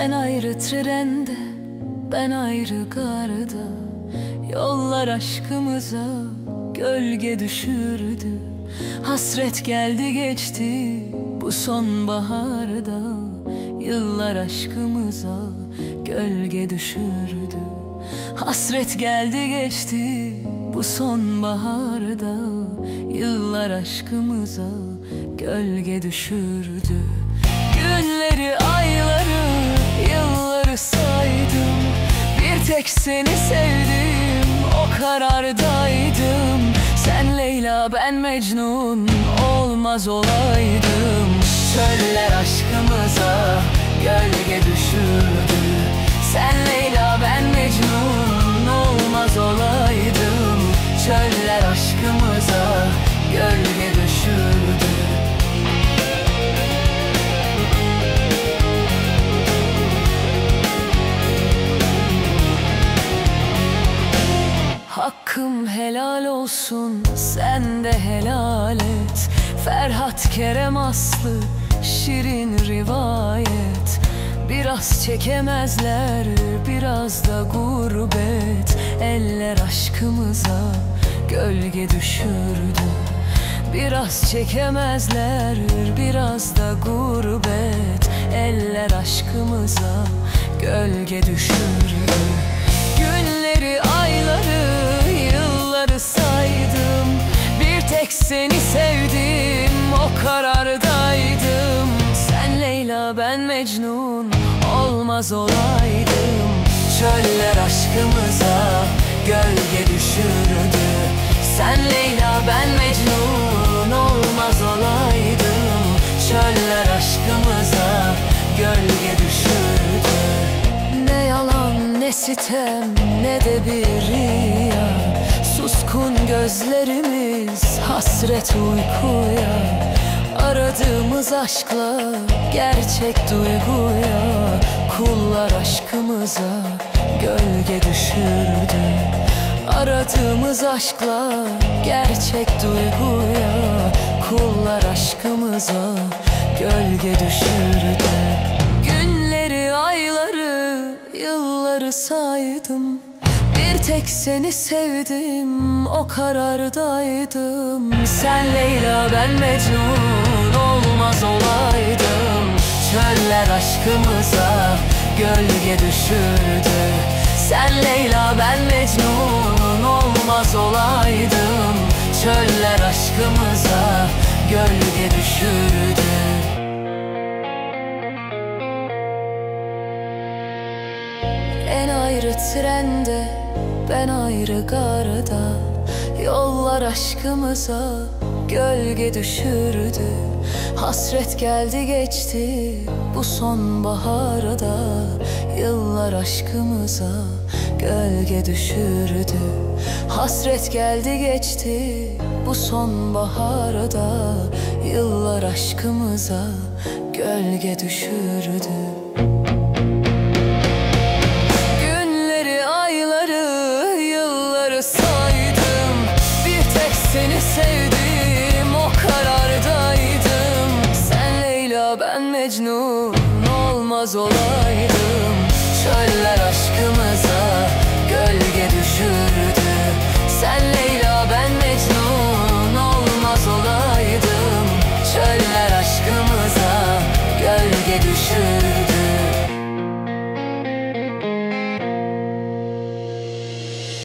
Sen ayrı trende, ben ayrı garda. Yollar aşkımıza gölge düşürdü. Hasret geldi geçti bu sonbaharda. Yıllar aşkımıza gölge düşürdü. Hasret geldi geçti bu sonbaharda. Yıllar aşkımıza gölge düşürdü tek seni sevdim, o karardaydım. Sen Leyla, ben Mecnun, olmaz olaydım. Çöller aşkımıza gölge düşürdü Hakkım helal olsun sen de helal et. Ferhat Kerem Aslı şirin rivayet. Biraz çekemezler biraz da gurbet. Eller aşkımıza gölge düşürdü. Biraz çekemezler biraz da gurbet. Eller aşkımıza gölge düşürdü. Günleri, yılları saydım. Bir tek seni sevdim, o karardaydım. Sen Leyla, ben Mecnun, olmaz olaydım. Çöller aşkımıza gölge düşürdü. Sen Leyla, ben Mecnun, olmaz olaydım. Çöller aşkımıza gölge düşürdü. Ne yalan ne sitem ne de bir Suskun gözlerimiz hasret uykuya. Aradığımız aşkla gerçek duyguya. Kullar aşkımıza gölge düşürdü. Aradığımız aşkla gerçek duyguya. Kullar aşkımıza gölge düşürdü. Günleri, ayları, yılları saydım tek seni sevdim, o karardaydım. Sen Leyla, ben Mecnun, olmaz olaydım. Çöller aşkımıza gölge düşürdü. Sen Leyla, ben Mecnun, olmaz olaydım. Çöller aşkımıza gölge düşürdü. En ayrı trende, ben ayrı garda. Yollar aşkımıza gölge düşürdü. Hasret geldi geçti bu sonbaharda Yıllar aşkımıza gölge düşürdü. Hasret geldi geçti bu sonbaharda Yıllar aşkımıza gölge düşürdü olmaz olaydım. Çöller aşkımıza gölge düşürdü. Sen Leyla, ben Mecnun, olmaz olaydım. Çöller aşkımıza gölge düşürdü